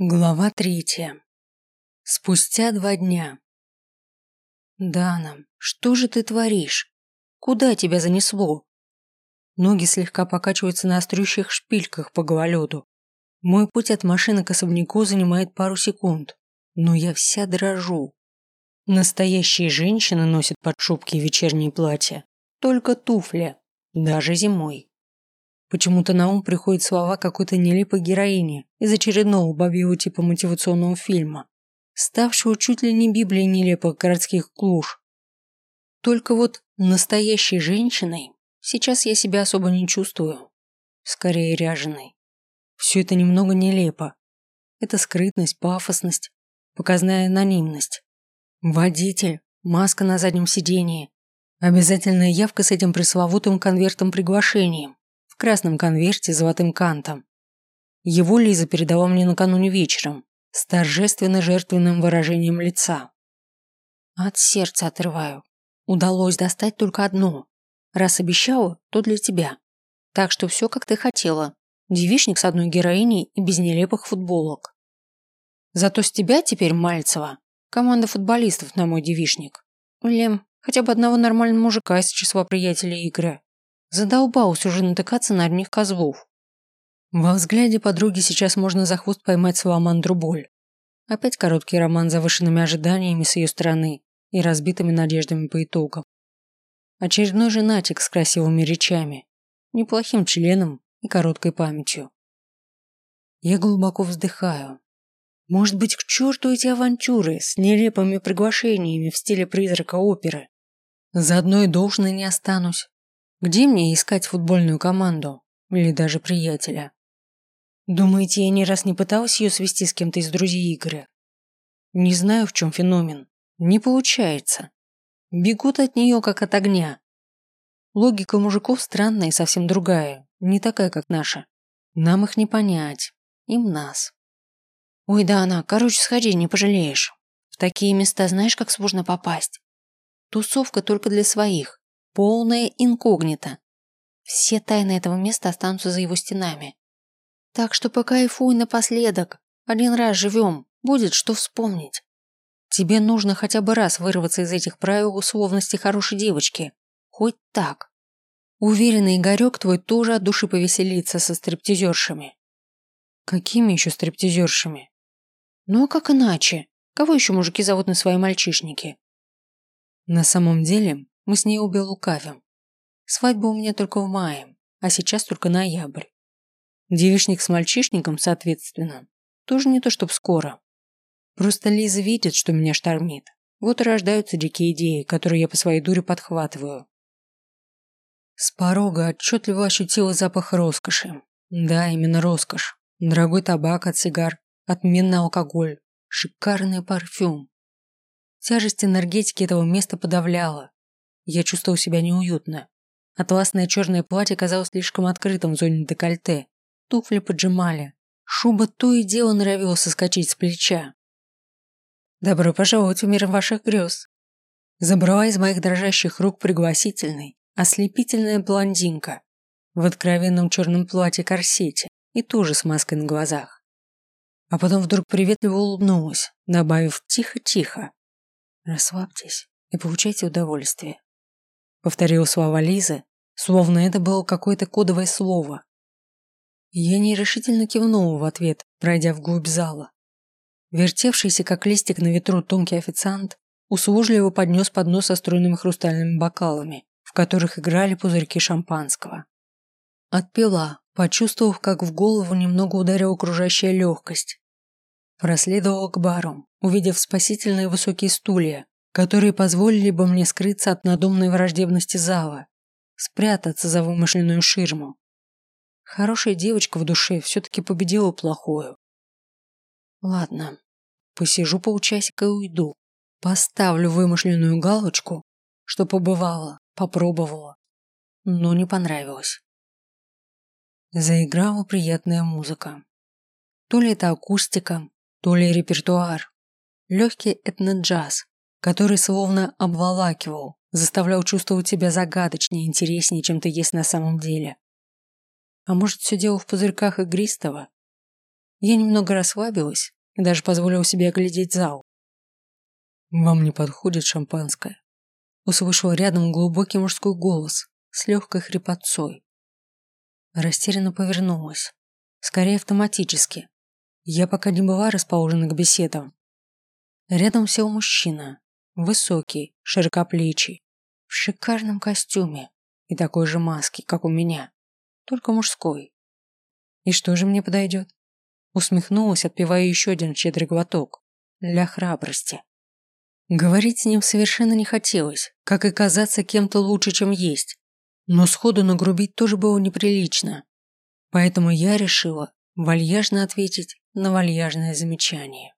Глава третья. Спустя два дня. Дана, что же ты творишь? Куда тебя занесло? Ноги слегка покачиваются на острющих шпильках по гололеду. Мой путь от машины к особняку занимает пару секунд, но я вся дрожу. Настоящие женщины носят под шубки вечерние платья, только туфли, даже зимой. Почему-то на ум приходят слова какой-то нелепой героини из очередного бабьего типа мотивационного фильма, ставшего чуть ли не библией нелепых городских клуш. Только вот настоящей женщиной сейчас я себя особо не чувствую. Скорее ряженой. Все это немного нелепо. Это скрытность, пафосность, показная анонимность. Водитель, маска на заднем сидении, обязательная явка с этим пресловутым конвертом-приглашением красном конверте с золотым кантом. Его Лиза передала мне накануне вечером с торжественно-жертвенным выражением лица. От сердца отрываю. Удалось достать только одно. Раз обещала, то для тебя. Так что все, как ты хотела. Девишник с одной героиней и без нелепых футболок. Зато с тебя теперь, Мальцева, команда футболистов на мой девишник. Лем, хотя бы одного нормального мужика из числа приятелей Игоря. Задолбалась уже натыкаться на одних козлов. Во взгляде подруги сейчас можно за хвост поймать саламандру боль. Опять короткий роман с завышенными ожиданиями с ее стороны и разбитыми надеждами по итогам. Очередной женатик с красивыми речами, неплохим членом и короткой памятью. Я глубоко вздыхаю. Может быть, к черту эти авантюры с нелепыми приглашениями в стиле призрака оперы. Заодно и должной не останусь. Где мне искать футбольную команду? Или даже приятеля? Думаете, я ни раз не пыталась ее свести с кем-то из друзей Игоря? Не знаю, в чем феномен. Не получается. Бегут от нее, как от огня. Логика мужиков странная и совсем другая, не такая, как наша. Нам их не понять. Им нас. Ой, да она, короче, сходи, не пожалеешь. В такие места знаешь, как сложно попасть. Тусовка только для своих. Полное инкогнито. Все тайны этого места останутся за его стенами. Так что покайфуй напоследок. Один раз живем, будет что вспомнить. Тебе нужно хотя бы раз вырваться из этих правил условности хорошей девочки. Хоть так. Уверенный Игорек твой тоже от души повеселится со стриптизершами. Какими еще стриптизершами? Ну а как иначе? Кого еще мужики зовут на свои мальчишники? На самом деле, мы с ней обе лукавим. Свадьба у меня только в мае, а сейчас только ноябрь. Девишник с мальчишником, соответственно, тоже не то чтоб скоро. Просто Лиза видит, что меня штормит. Вот и рождаются дикие идеи, которые я по своей дуре подхватываю. С порога отчетливо ощутила запах роскоши. Да, именно роскошь. Дорогой табак от сигар, отменный алкоголь, шикарный парфюм. Тяжесть энергетики этого места подавляла, я чувствовал себя неуютно. Атласное черное платье казалось слишком открытым в зоне декольте. Туфли поджимали. Шуба то и дело норовила соскочить с плеча. «Добро пожаловать в мир ваших грез!» Забрала из моих дрожащих рук пригласительный, ослепительная блондинка в откровенном черном платье-корсете и тоже с маской на глазах. А потом вдруг приветливо улыбнулась, добавив «тихо-тихо». «Расслабьтесь и получайте удовольствие. Повторил слова Лизы, словно это было какое-то кодовое слово. Я нерешительно кивнул в ответ, пройдя вглубь зала. Вертевшийся, как листик на ветру, тонкий официант услужливо поднес поднос со стройными хрустальными бокалами, в которых играли пузырьки шампанского. Отпила, почувствовав, как в голову немного ударила окружающая легкость. Проследовала к бару, увидев спасительные высокие стулья, которые позволили бы мне скрыться от надуманной враждебности зала, спрятаться за вымышленную ширму. Хорошая девочка в душе все-таки победила плохую. Ладно, посижу полчасика и уйду. Поставлю вымышленную галочку, что побывала, попробовала, но не понравилось. Заиграла приятная музыка. То ли это акустика, то ли репертуар. Легкий этно-джаз, который словно обволакивал, заставлял чувствовать себя загадочнее, интереснее, чем ты есть на самом деле. А может, все дело в пузырьках игристого? я немного расслабилась и даже позволила себе оглядеть зал. «Вам не подходит шампанское?» Услышала рядом глубокий мужской голос с легкой хрипотцой. Растерянно повернулась. Скорее автоматически. Я пока не была расположена к беседам. Рядом сел мужчина. Высокий, широкоплечий, в шикарном костюме и такой же маске, как у меня, только мужской. И что же мне подойдет? Усмехнулась, отпивая еще один щедрый глоток. Для храбрости. Говорить с ним совершенно не хотелось, как и казаться кем-то лучше, чем есть. Но сходу нагрубить тоже было неприлично. Поэтому я решила вальяжно ответить на вальяжное замечание.